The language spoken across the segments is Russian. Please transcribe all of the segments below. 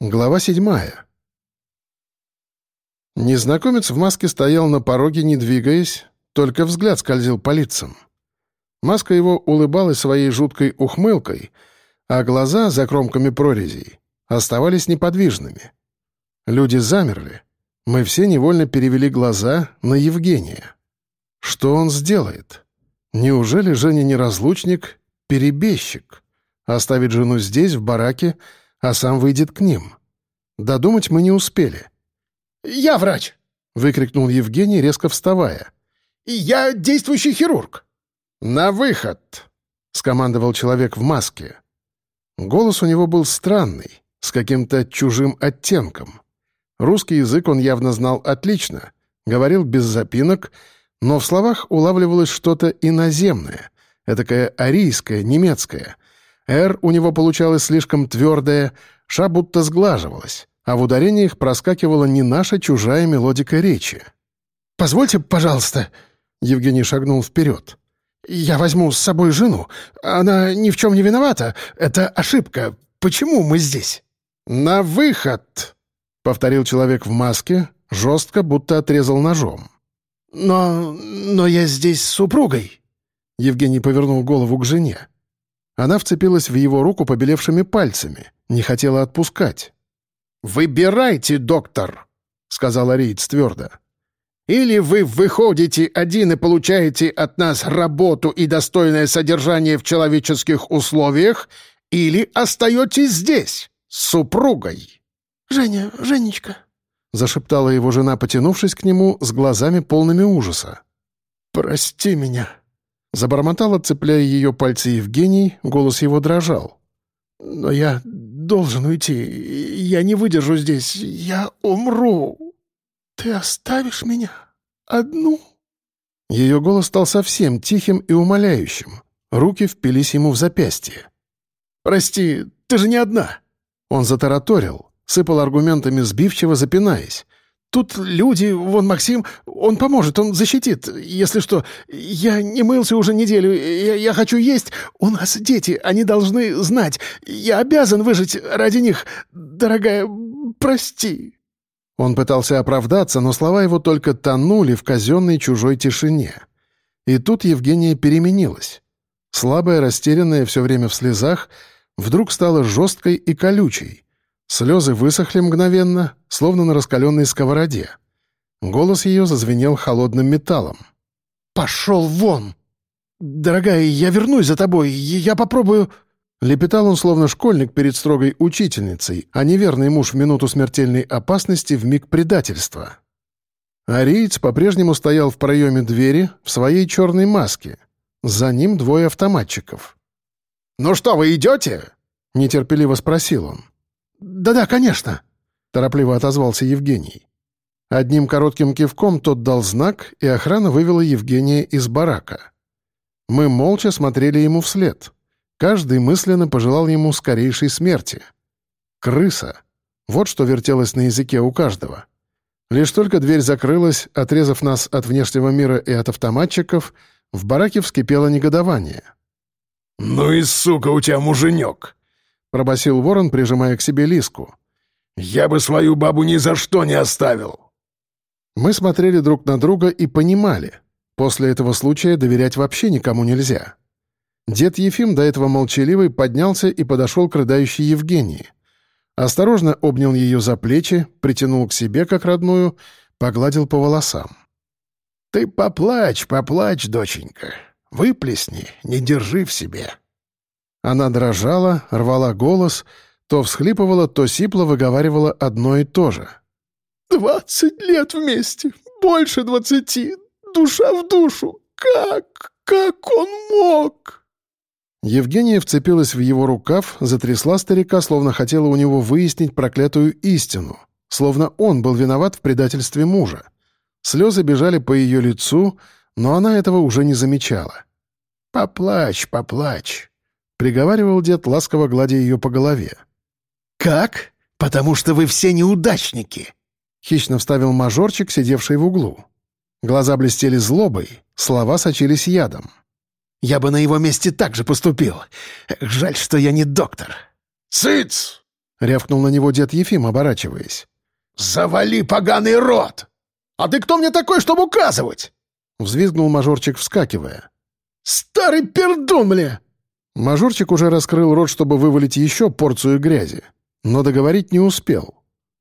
Глава седьмая. Незнакомец в маске стоял на пороге, не двигаясь, только взгляд скользил по лицам. Маска его улыбалась своей жуткой ухмылкой, а глаза за кромками прорезей оставались неподвижными. Люди замерли. Мы все невольно перевели глаза на Евгения. Что он сделает? Неужели Женя неразлучник, перебежчик? Оставит жену здесь, в бараке, а сам выйдет к ним. Додумать мы не успели. «Я врач!» — выкрикнул Евгений, резко вставая. «Я действующий хирург!» «На выход!» — скомандовал человек в маске. Голос у него был странный, с каким-то чужим оттенком. Русский язык он явно знал отлично, говорил без запинок, но в словах улавливалось что-то иноземное, этакое арийское, немецкое — «Р» у него получалось слишком твердое, «ша» будто сглаживалась, а в ударениях проскакивала не наша чужая мелодика речи. «Позвольте, пожалуйста», — Евгений шагнул вперед. «Я возьму с собой жену. Она ни в чем не виновата. Это ошибка. Почему мы здесь?» «На выход!» — повторил человек в маске, жестко, будто отрезал ножом. «Но... но я здесь с супругой». Евгений повернул голову к жене. Она вцепилась в его руку побелевшими пальцами, не хотела отпускать. «Выбирайте, доктор!» — сказал Ариец твердо. «Или вы выходите один и получаете от нас работу и достойное содержание в человеческих условиях, или остаетесь здесь, с супругой». «Женя, Женечка», — зашептала его жена, потянувшись к нему с глазами полными ужаса. «Прости меня», Забормотал, цепляя ее пальцы Евгений, голос его дрожал. «Но я должен уйти. Я не выдержу здесь. Я умру. Ты оставишь меня одну?» Ее голос стал совсем тихим и умоляющим. Руки впились ему в запястье. «Прости, ты же не одна!» Он затараторил, сыпал аргументами сбивчиво, запинаясь. Тут люди, вон Максим, он поможет, он защитит. Если что, я не мылся уже неделю, я, я хочу есть. У нас дети, они должны знать. Я обязан выжить ради них. Дорогая, прости». Он пытался оправдаться, но слова его только тонули в казенной чужой тишине. И тут Евгения переменилась. Слабая, растерянная, все время в слезах, вдруг стала жесткой и колючей — Слезы высохли мгновенно, словно на раскаленной сковороде. Голос ее зазвенел холодным металлом. «Пошел вон! Дорогая, я вернусь за тобой, я попробую...» Лепетал он, словно школьник перед строгой учительницей, а неверный муж в минуту смертельной опасности в миг предательства. Ариец по-прежнему стоял в проеме двери в своей черной маске. За ним двое автоматчиков. «Ну что, вы идете?» — нетерпеливо спросил он. «Да-да, конечно», — торопливо отозвался Евгений. Одним коротким кивком тот дал знак, и охрана вывела Евгения из барака. Мы молча смотрели ему вслед. Каждый мысленно пожелал ему скорейшей смерти. «Крыса». Вот что вертелось на языке у каждого. Лишь только дверь закрылась, отрезав нас от внешнего мира и от автоматчиков, в бараке вскипело негодование. «Ну и сука у тебя муженек!» — пробасил ворон, прижимая к себе лиску. «Я бы свою бабу ни за что не оставил!» Мы смотрели друг на друга и понимали. После этого случая доверять вообще никому нельзя. Дед Ефим, до этого молчаливый, поднялся и подошел к рыдающей Евгении. Осторожно обнял ее за плечи, притянул к себе как родную, погладил по волосам. «Ты поплачь, поплачь, доченька. Выплесни, не держи в себе». Она дрожала, рвала голос, то всхлипывала, то сипло выговаривала одно и то же. «Двадцать лет вместе! Больше двадцати! Душа в душу! Как? Как он мог?» Евгения вцепилась в его рукав, затрясла старика, словно хотела у него выяснить проклятую истину, словно он был виноват в предательстве мужа. Слезы бежали по ее лицу, но она этого уже не замечала. «Поплачь, поплачь. — приговаривал дед, ласково гладя ее по голове. «Как? Потому что вы все неудачники!» — хищно вставил мажорчик, сидевший в углу. Глаза блестели злобой, слова сочились ядом. «Я бы на его месте так же поступил. Жаль, что я не доктор». «Цыц!» — рявкнул на него дед Ефим, оборачиваясь. «Завали поганый рот! А ты кто мне такой, чтобы указывать?» — взвизгнул мажорчик, вскакивая. «Старый пердун, мне!» Мажорчик уже раскрыл рот, чтобы вывалить еще порцию грязи, но договорить не успел.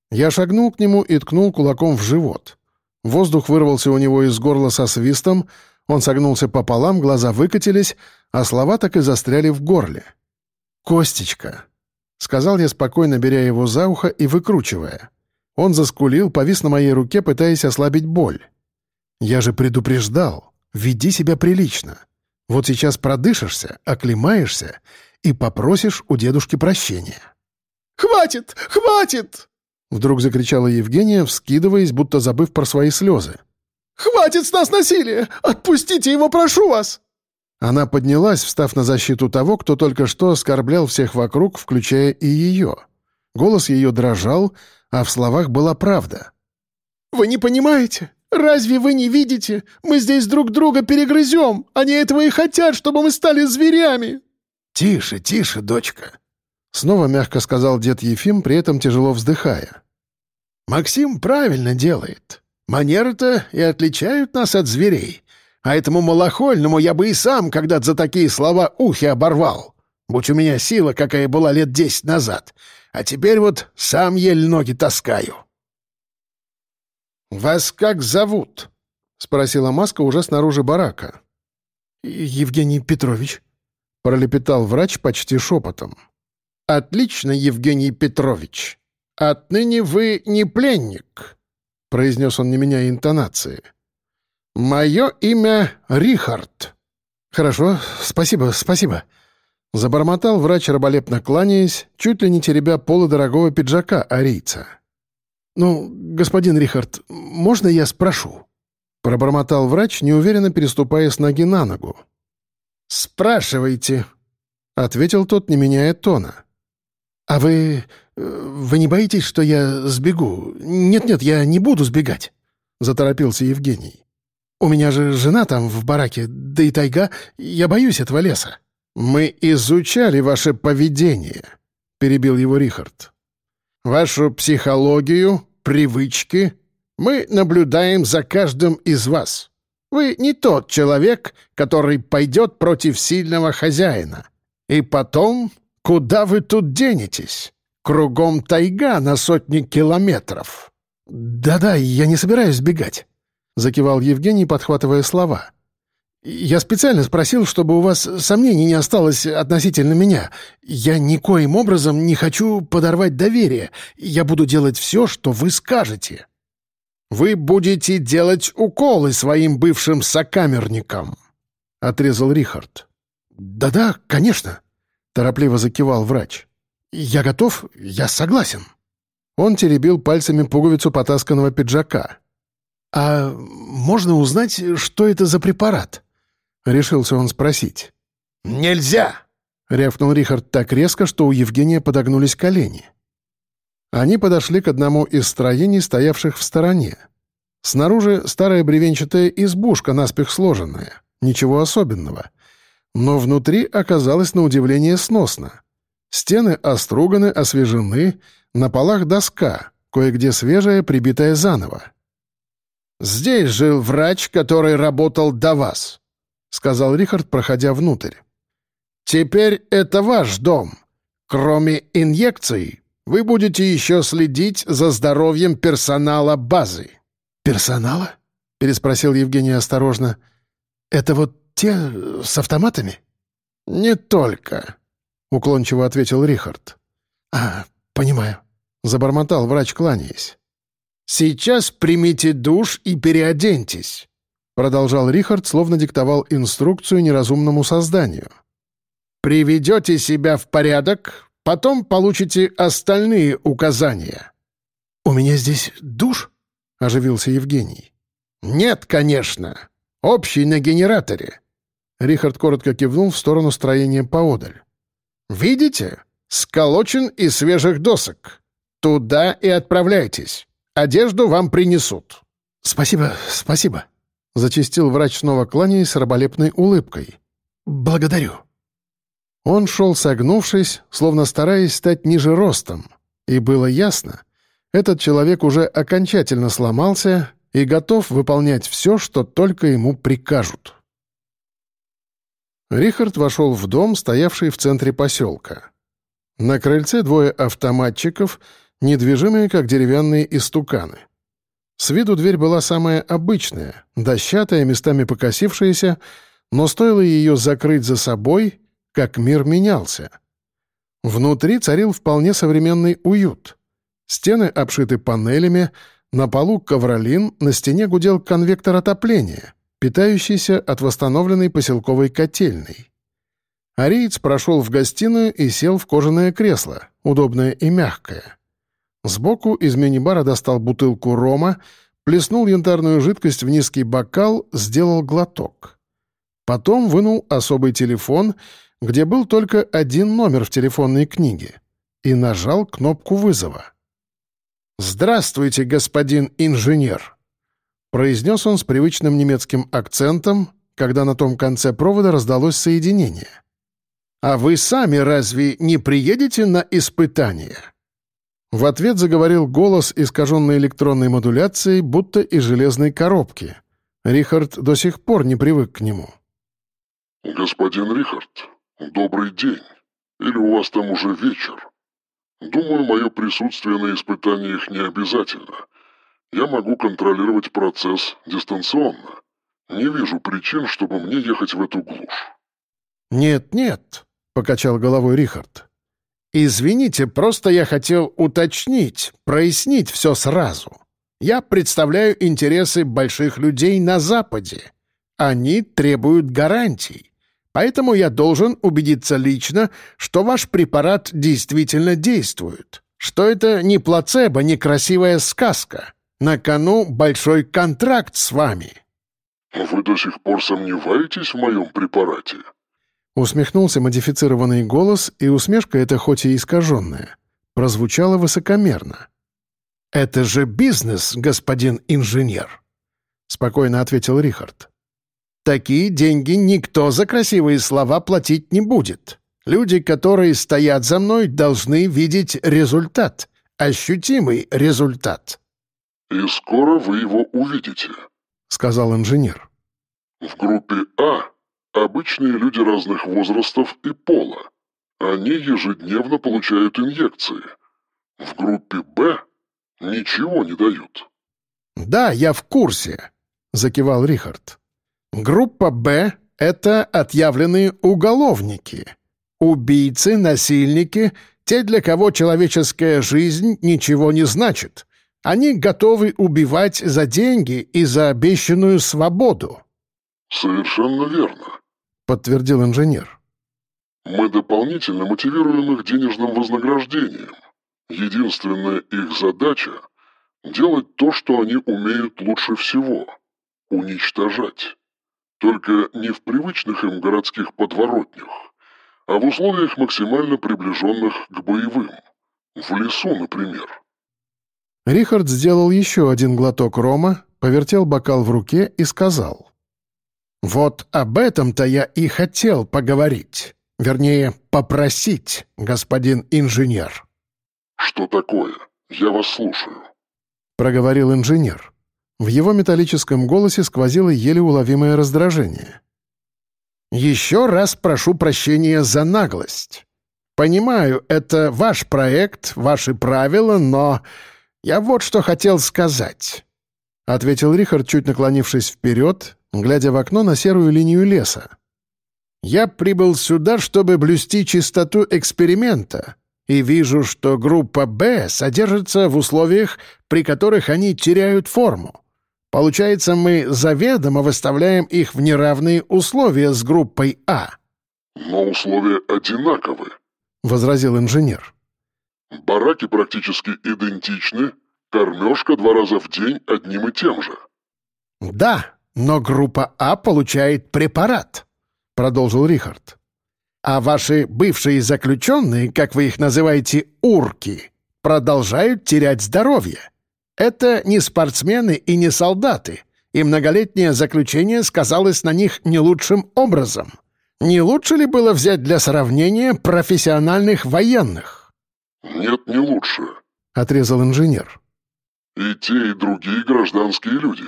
Я шагнул к нему и ткнул кулаком в живот. Воздух вырвался у него из горла со свистом, он согнулся пополам, глаза выкатились, а слова так и застряли в горле. «Костечка», — сказал я, спокойно беря его за ухо и выкручивая. Он заскулил, повис на моей руке, пытаясь ослабить боль. «Я же предупреждал. Веди себя прилично. Вот сейчас продышишься, оклемаешься и попросишь у дедушки прощения». «Хватит! Хватит!» Вдруг закричала Евгения, вскидываясь, будто забыв про свои слезы. «Хватит с нас насилия! Отпустите его, прошу вас!» Она поднялась, встав на защиту того, кто только что оскорблял всех вокруг, включая и ее. Голос ее дрожал, а в словах была правда. «Вы не понимаете? Разве вы не видите? Мы здесь друг друга перегрызем. Они этого и хотят, чтобы мы стали зверями!» «Тише, тише, дочка!» Снова мягко сказал дед Ефим, при этом тяжело вздыхая. «Максим правильно делает. Манеры-то и отличают нас от зверей. А этому малохольному я бы и сам когда-то за такие слова ухи оборвал. Будь у меня сила, какая была лет десять назад. А теперь вот сам еле ноги таскаю». «Вас как зовут?» — спросила Маска уже снаружи барака. «Евгений Петрович», — пролепетал врач почти шепотом. «Отлично, Евгений Петрович. Отныне вы не пленник», — произнес он, не меняя интонации. «Мое имя Рихард». «Хорошо, спасибо, спасибо», — забормотал врач, раболепно кланяясь, чуть ли не теребя полы дорогого пиджака арийца. «Ну, господин Рихард, можно я спрошу?» Пробормотал врач, неуверенно переступая с ноги на ногу. «Спрашивайте», — ответил тот, не меняя тона. «А вы... Э, вы не боитесь, что я сбегу? Нет-нет, я не буду сбегать», — заторопился Евгений. «У меня же жена там в бараке, да и тайга. Я боюсь этого леса». «Мы изучали ваше поведение», — перебил его Рихард. «Вашу психологию, привычки. Мы наблюдаем за каждым из вас. Вы не тот человек, который пойдет против сильного хозяина. И потом Куда вы тут денетесь? Кругом тайга на сотни километров». «Да-да, я не собираюсь сбегать», — закивал Евгений, подхватывая слова. «Я специально спросил, чтобы у вас сомнений не осталось относительно меня. Я никоим образом не хочу подорвать доверие. Я буду делать все, что вы скажете». «Вы будете делать уколы своим бывшим сокамерникам», — отрезал Рихард. «Да-да, конечно», Торопливо закивал врач. «Я готов, я согласен». Он теребил пальцами пуговицу потасканного пиджака. «А можно узнать, что это за препарат?» — решился он спросить. «Нельзя!» — рявкнул Рихард так резко, что у Евгения подогнулись колени. Они подошли к одному из строений, стоявших в стороне. Снаружи старая бревенчатая избушка, наспех сложенная. Ничего особенного но внутри оказалось на удивление сносно. Стены оструганы, освежены, на полах доска, кое-где свежая, прибитая заново. «Здесь жил врач, который работал до вас», — сказал Рихард, проходя внутрь. «Теперь это ваш дом. Кроме инъекций, вы будете еще следить за здоровьем персонала базы». «Персонала?» — переспросил Евгений осторожно. «Это вот «Те с автоматами?» «Не только», — уклончиво ответил Рихард. «А, понимаю», — забормотал врач, кланяясь. «Сейчас примите душ и переоденьтесь», — продолжал Рихард, словно диктовал инструкцию неразумному созданию. «Приведете себя в порядок, потом получите остальные указания». «У меня здесь душ?» — оживился Евгений. «Нет, конечно. Общий на генераторе. Рихард коротко кивнул в сторону строения поодаль. «Видите? Сколочен из свежих досок. Туда и отправляйтесь. Одежду вам принесут». «Спасибо, спасибо», — зачистил врач снова кланяясь с раболепной улыбкой. «Благодарю». Он шел согнувшись, словно стараясь стать ниже ростом. И было ясно, этот человек уже окончательно сломался и готов выполнять все, что только ему прикажут. Рихард вошел в дом, стоявший в центре поселка. На крыльце двое автоматчиков, недвижимые, как деревянные истуканы. С виду дверь была самая обычная, дощатая, местами покосившаяся, но стоило ее закрыть за собой, как мир менялся. Внутри царил вполне современный уют. Стены обшиты панелями, на полу ковролин, на стене гудел конвектор отопления, питающийся от восстановленной поселковой котельной. Ариец прошел в гостиную и сел в кожаное кресло, удобное и мягкое. Сбоку из мини-бара достал бутылку рома, плеснул янтарную жидкость в низкий бокал, сделал глоток. Потом вынул особый телефон, где был только один номер в телефонной книге, и нажал кнопку вызова. «Здравствуйте, господин инженер!» Произнес он с привычным немецким акцентом, когда на том конце провода раздалось соединение. «А вы сами разве не приедете на испытание?» В ответ заговорил голос, искаженный электронной модуляцией, будто из железной коробки. Рихард до сих пор не привык к нему. «Господин Рихард, добрый день. Или у вас там уже вечер? Думаю, мое присутствие на испытаниях не обязательно. Я могу контролировать процесс дистанционно. Не вижу причин, чтобы мне ехать в эту глушь». «Нет, нет», — покачал головой Рихард. «Извините, просто я хотел уточнить, прояснить все сразу. Я представляю интересы больших людей на Западе. Они требуют гарантий. Поэтому я должен убедиться лично, что ваш препарат действительно действует, что это не плацебо, не красивая сказка. На кону большой контракт с вами». «Вы до сих пор сомневаетесь в моем препарате?» Усмехнулся модифицированный голос, и усмешка эта хоть и искаженная, прозвучала высокомерно. «Это же бизнес, господин инженер», — спокойно ответил Рихард. Такие деньги никто за красивые слова платить не будет. Люди, которые стоят за мной, должны видеть результат, ощутимый результат». «И скоро вы его увидите», — сказал инженер. «В группе А обычные люди разных возрастов и пола. Они ежедневно получают инъекции. В группе Б ничего не дают». «Да, я в курсе», — закивал Рихард. Группа «Б» — это отъявленные уголовники. Убийцы, насильники, те, для кого человеческая жизнь ничего не значит. Они готовы убивать за деньги и за обещанную свободу. «Совершенно верно», — подтвердил инженер. «Мы дополнительно мотивируем их денежным вознаграждением. Единственная их задача — делать то, что они умеют лучше всего — уничтожать». Только не в привычных им городских подворотнях, а в условиях максимально приближенных к боевым. В лесу, например. Рихард сделал еще один глоток рома, повертел бокал в руке и сказал. «Вот об этом-то я и хотел поговорить. Вернее, попросить, господин инженер». «Что такое? Я вас слушаю», — проговорил инженер. В его металлическом голосе сквозило еле уловимое раздражение. «Еще раз прошу прощения за наглость. Понимаю, это ваш проект, ваши правила, но я вот что хотел сказать», — ответил Рихард, чуть наклонившись вперед, глядя в окно на серую линию леса. «Я прибыл сюда, чтобы блюсти чистоту эксперимента, и вижу, что группа «Б» содержится в условиях, при которых они теряют форму. Получается, мы заведомо выставляем их в неравные условия с группой А. «Но условия одинаковы», — возразил инженер. «Бараки практически идентичны, кормежка два раза в день одним и тем же». «Да, но группа А получает препарат», — продолжил Рихард. «А ваши бывшие заключенные, как вы их называете, урки, продолжают терять здоровье». Это не спортсмены и не солдаты, и многолетнее заключение сказалось на них не лучшим образом. Не лучше ли было взять для сравнения профессиональных военных? Нет, не лучше. Отрезал инженер. И те, и другие гражданские люди.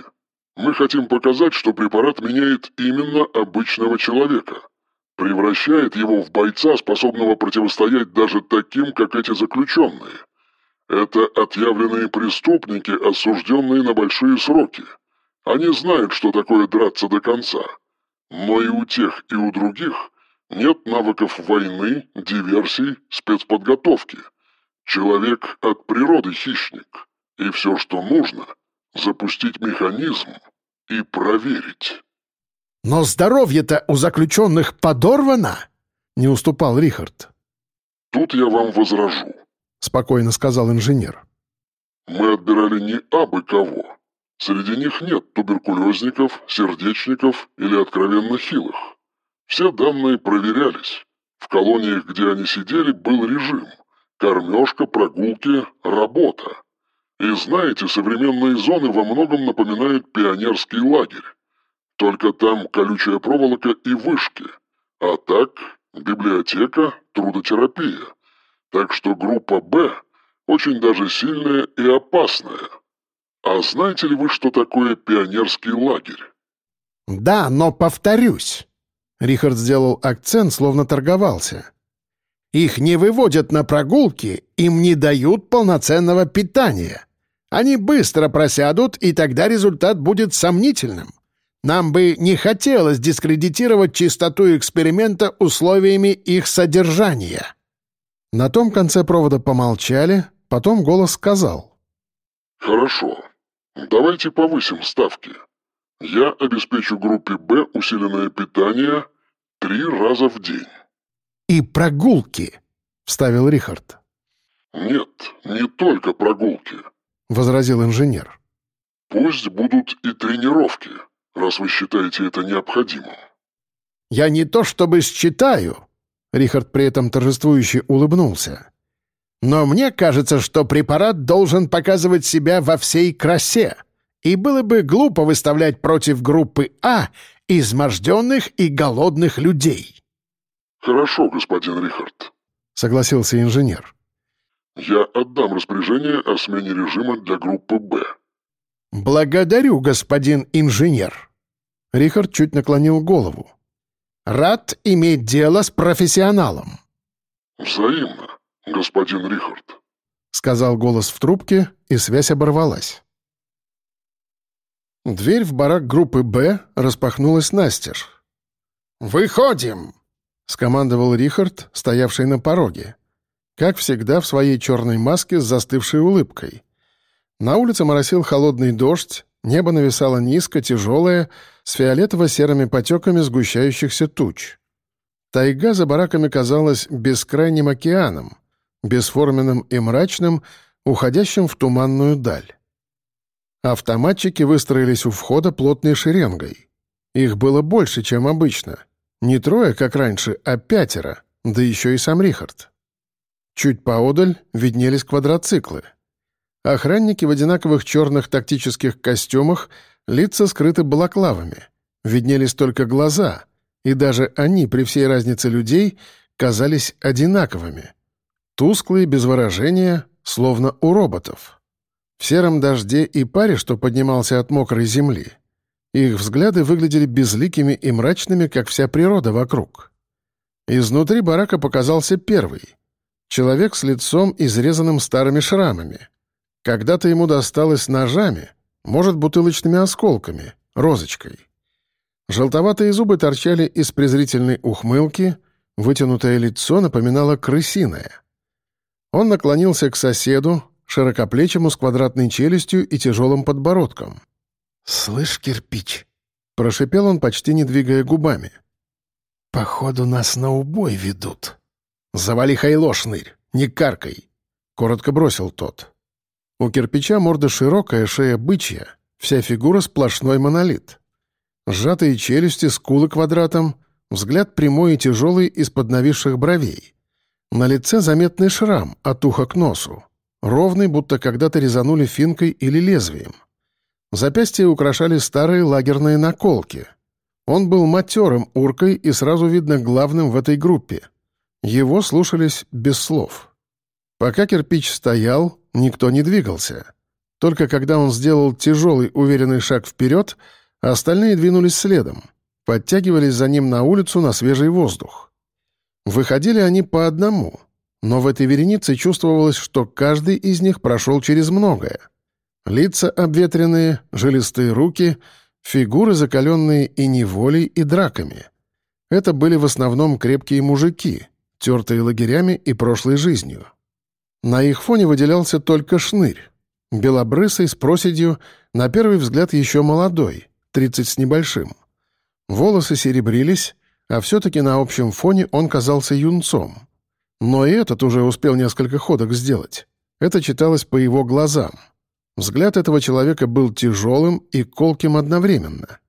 Мы хотим показать, что препарат меняет именно обычного человека. Превращает его в бойца, способного противостоять даже таким, как эти заключенные. Это отъявленные преступники, осужденные на большие сроки. Они знают, что такое драться до конца. Но и у тех, и у других нет навыков войны, диверсий, спецподготовки. Человек от природы хищник. И все, что нужно, запустить механизм и проверить. «Но здоровье-то у заключенных подорвано!» — не уступал Рихард. «Тут я вам возражу», — спокойно сказал инженер. «Мы отбирали не абы кого. Среди них нет туберкулезников, сердечников или откровенно хилых. Все данные проверялись. В колониях, где они сидели, был режим. Кормежка, прогулки, работа. И знаете, современные зоны во многом напоминают пионерский лагерь. Только там колючая проволока и вышки. А так библиотека, трудотерапия. Так что группа «Б» очень даже сильная и опасная. А знаете ли вы, что такое пионерский лагерь? Да, но повторюсь. Рихард сделал акцент, словно торговался. Их не выводят на прогулки, им не дают полноценного питания. Они быстро просядут, и тогда результат будет сомнительным. Нам бы не хотелось дискредитировать чистоту эксперимента условиями их содержания». На том конце провода помолчали, потом голос сказал. «Хорошо. Давайте повысим ставки. Я обеспечу группе «Б» усиленное питание три раза в день». «И прогулки», — вставил Рихард. «Нет, не только прогулки. — возразил инженер. «Пусть будут и тренировки, раз вы считаете это необходимым». «Я не то чтобы считаю», — Рихард при этом торжествующе улыбнулся. «Но мне кажется, что препарат должен показывать себя во всей красе, и было бы глупо выставлять против группы А изможденных и голодных людей». «Хорошо, господин Рихард», — согласился инженер. Я отдам распоряжение о смене режима для группы «Б». «Благодарю, господин инженер». Рихард чуть наклонил голову. «Рад иметь дело с профессионалом». «Взаимно, господин Рихард», — сказал голос в трубке, и связь оборвалась. Дверь в барак группы «Б» распахнулась настежь. «Выходим!» — скомандовал Рихард, стоявший на пороге как всегда в своей черной маске с застывшей улыбкой. На улице моросил холодный дождь, небо нависало низко, тяжелое, с фиолетово-серыми потеками сгущающихся туч. Тайга за бараками казалась бескрайним океаном, бесформенным и мрачным, уходящим в туманную даль. Автоматчики выстроились у входа плотной шеренгой. Их было больше, чем обычно. Не трое, как раньше, а пятеро, да еще и сам Рихард. Чуть поодаль виднелись квадроциклы. Охранники в одинаковых черных тактических костюмах, лица скрыты балаклавами. Виднелись только глаза, и даже они, при всей разнице людей, казались одинаковыми. Тусклые, без выражения, словно у роботов. В сером дожде и паре, что поднимался от мокрой земли, их взгляды выглядели безликими и мрачными, как вся природа вокруг. Изнутри барака показался первый — Человек с лицом, изрезанным старыми шрамами. Когда-то ему досталось ножами, может, бутылочными осколками, розочкой. Желтоватые зубы торчали из презрительной ухмылки, вытянутое лицо напоминало крысиное. Он наклонился к соседу, широкоплечему с квадратной челюстью и тяжелым подбородком. «Слышь, кирпич!» — прошипел он, почти не двигая губами. «Походу, нас на убой ведут». «Завали хайло, шнырь, не каркай!» — коротко бросил тот. У кирпича морда широкая, шея бычья, вся фигура сплошной монолит. Сжатые челюсти, скулы квадратом, взгляд прямой и тяжелый из-под нависших бровей. На лице заметный шрам от уха к носу, ровный, будто когда-то резанули финкой или лезвием. Запястья украшали старые лагерные наколки. Он был матерым уркой и сразу видно главным в этой группе — его слушались без слов. Пока кирпич стоял, никто не двигался. Только когда он сделал тяжелый уверенный шаг вперед, остальные двинулись следом, подтягивались за ним на улицу на свежий воздух. Выходили они по одному, но в этой веренице чувствовалось, что каждый из них прошел через многое. Лица обветренные, жилистые руки, фигуры, закаленные и неволей, и драками. Это были в основном крепкие мужики, тертые лагерями и прошлой жизнью. На их фоне выделялся только шнырь. Белобрысый, с проседью, на первый взгляд еще молодой, тридцать с небольшим. Волосы серебрились, а все-таки на общем фоне он казался юнцом. Но и этот уже успел несколько ходок сделать. Это читалось по его глазам — Взгляд этого человека был тяжелым и колким одновременно.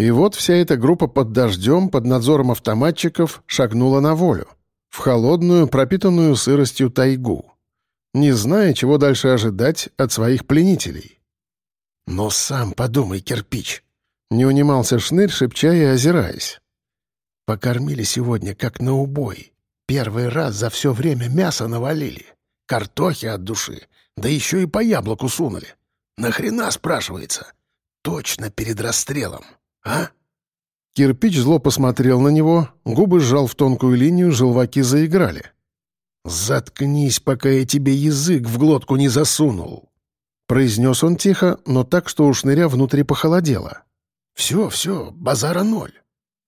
И вот вся эта группа под дождем, под надзором автоматчиков, шагнула на волю, в холодную, пропитанную сыростью тайгу, не зная, чего дальше ожидать от своих пленителей. «Но сам подумай, кирпич!» — не унимался шнырь, шепча и озираясь. «Покормили сегодня, как на убой. Первый раз за все время мясо навалили. Картохи от души, да еще и по яблоку сунули. Нахрена, спрашивается? Точно перед расстрелом, а? Кирпич зло посмотрел на него, губы сжал в тонкую линию, желваки заиграли. «Заткнись, пока я тебе язык в глотку не засунул!» Произнес он тихо, но так, что у шныря внутри похолодело. «Все, все, базара ноль!»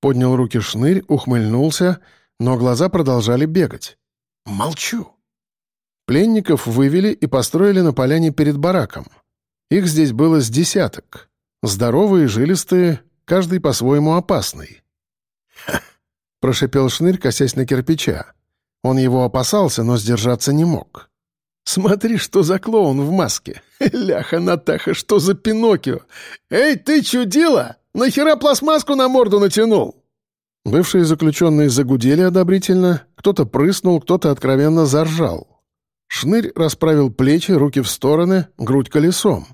Поднял руки шнырь, ухмыльнулся, но глаза продолжали бегать. «Молчу!» Пленников вывели и построили на поляне перед бараком. Их здесь было с десяток. Здоровые, жилистые, каждый по-своему опасный. Прошипел Шнырь, косясь на кирпича. Он его опасался, но сдержаться не мог. «Смотри, что за клоун в маске! Ляха, Натаха, что за Пиноккио! Эй, ты чудила! Нахера пластмасску на морду натянул?» Бывшие заключенные загудели одобрительно, кто-то прыснул, кто-то откровенно заржал. Шнырь расправил плечи, руки в стороны, грудь колесом.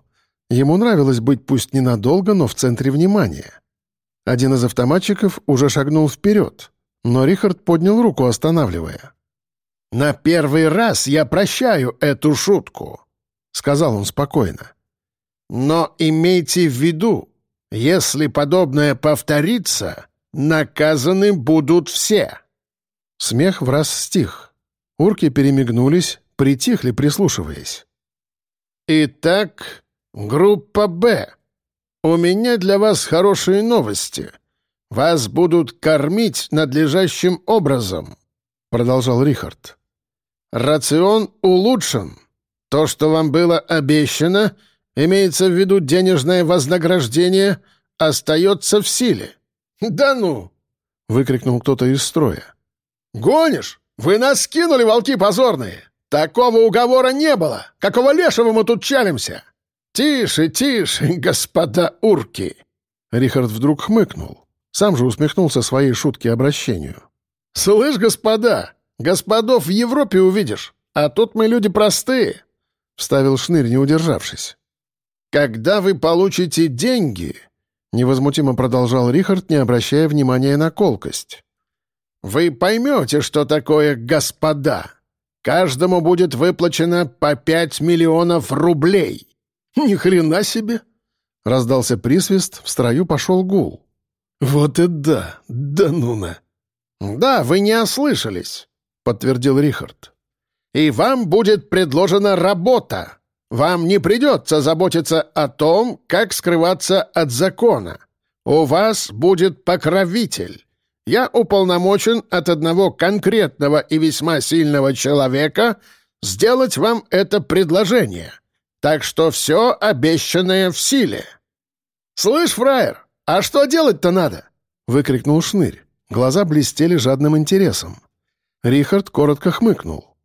Ему нравилось быть пусть ненадолго, но в центре внимания. Один из автоматчиков уже шагнул вперед, но Рихард поднял руку, останавливая. «На первый раз я прощаю эту шутку», — сказал он спокойно. «Но имейте в виду, если подобное повторится, наказаны будут все». Смех враз стих. Урки перемигнулись, притихли, прислушиваясь. «Итак, группа «Б». У меня для вас хорошие новости. Вас будут кормить надлежащим образом», — продолжал Рихард. «Рацион улучшен. То, что вам было обещано, имеется в виду денежное вознаграждение, остается в силе». «Да ну!» — выкрикнул кто-то из строя. «Гонишь? Вы нас скинули, волки позорные! «Такого уговора не было! Какого лешего мы тут чалимся?» «Тише, тише, господа урки!» Рихард вдруг хмыкнул. Сам же усмехнулся своей шутке обращению. «Слышь, господа, господов в Европе увидишь, а тут мы люди простые», — вставил Шнырь, не удержавшись. «Когда вы получите деньги», — невозмутимо продолжал Рихард, не обращая внимания на колкость, «вы поймете, что такое господа». Каждому будет выплачено по пять миллионов рублей. Ни хрена себе! Раздался присвист, в строю пошел гул. Вот и да, да нуна. Да, вы не ослышались, подтвердил Рихард. И вам будет предложена работа. Вам не придется заботиться о том, как скрываться от закона. У вас будет покровитель я уполномочен от одного конкретного и весьма сильного человека сделать вам это предложение. Так что все обещанное в силе». «Слышь, фраер, а что делать-то надо?» — выкрикнул Шнырь. Глаза блестели жадным интересом. Рихард коротко хмыкнул.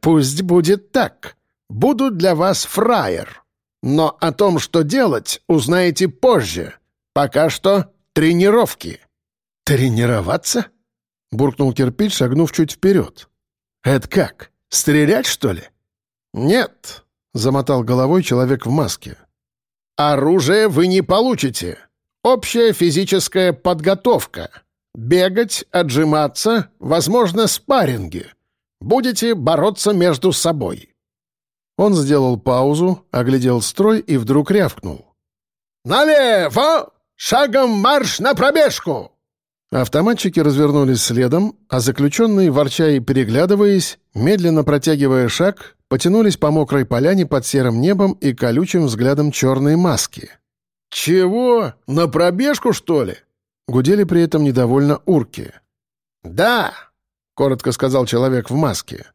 «Пусть будет так. Буду для вас фраер. Но о том, что делать, узнаете позже. Пока что тренировки». «Тренироваться?» — буркнул кирпич, шагнув чуть вперед. «Это как? Стрелять, что ли?» «Нет», — замотал головой человек в маске. «Оружие вы не получите. Общая физическая подготовка. Бегать, отжиматься, возможно, спарринги. будете бороться между собой». Он сделал паузу, оглядел строй и вдруг рявкнул. «Налево! Шагом марш на пробежку!» Автоматчики развернулись следом, а заключенные, ворча и переглядываясь, медленно протягивая шаг, потянулись по мокрой поляне под серым небом и колючим взглядом черной маски. «Чего? На пробежку, что ли?» Гудели при этом недовольно урки. «Да», — коротко сказал человек в маске.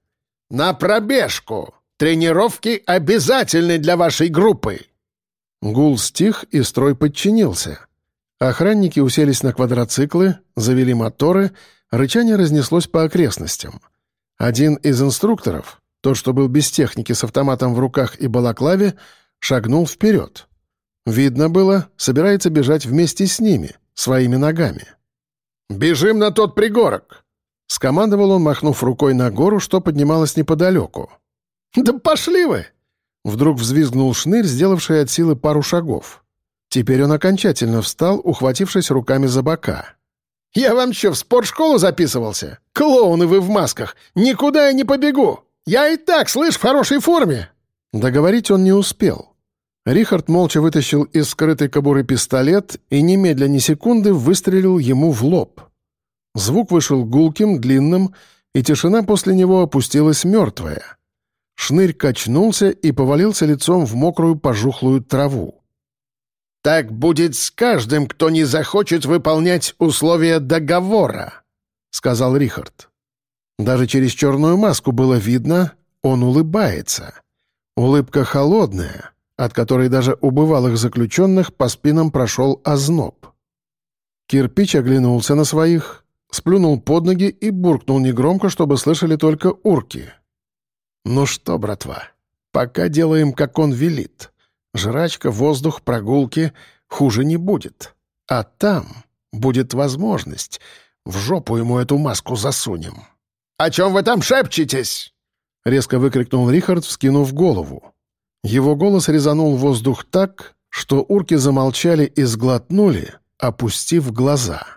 «На пробежку! Тренировки обязательны для вашей группы!» Гул стих, и строй подчинился. Охранники уселись на квадроциклы, завели моторы, рычание разнеслось по окрестностям. Один из инструкторов, тот, что был без техники с автоматом в руках и балаклаве, шагнул вперед. Видно было, собирается бежать вместе с ними, своими ногами. «Бежим на тот пригорок!» — скомандовал он, махнув рукой на гору, что поднималась неподалеку. «Да пошли вы!» Вдруг взвизгнул шнырь, сделавший от силы пару шагов. Теперь он окончательно встал, ухватившись руками за бока. «Я вам что, в спортшколу записывался? Клоуны вы в масках! Никуда я не побегу! Я и так, слышь, в хорошей форме!» Договорить он не успел. Рихард молча вытащил из скрытой кобуры пистолет и немедля ни секунды выстрелил ему в лоб. Звук вышел гулким, длинным, и тишина после него опустилась мертвая. Шнырь качнулся и повалился лицом в мокрую пожухлую траву. «Так будет с каждым, кто не захочет выполнять условия договора», — сказал Рихард. Даже через черную маску было видно, он улыбается. Улыбка холодная, от которой даже у бывалых заключенных по спинам прошел озноб. Кирпич оглянулся на своих, сплюнул под ноги и буркнул негромко, чтобы слышали только урки. «Ну что, братва, пока делаем, как он велит. Жрачка, воздух, прогулки хуже не будет. А там будет возможность. В жопу ему эту маску засунем». «О чем вы там шепчетесь?» — резко выкрикнул Рихард, вскинув голову. Его голос резанул воздух так, что урки замолчали и сглотнули, опустив глаза.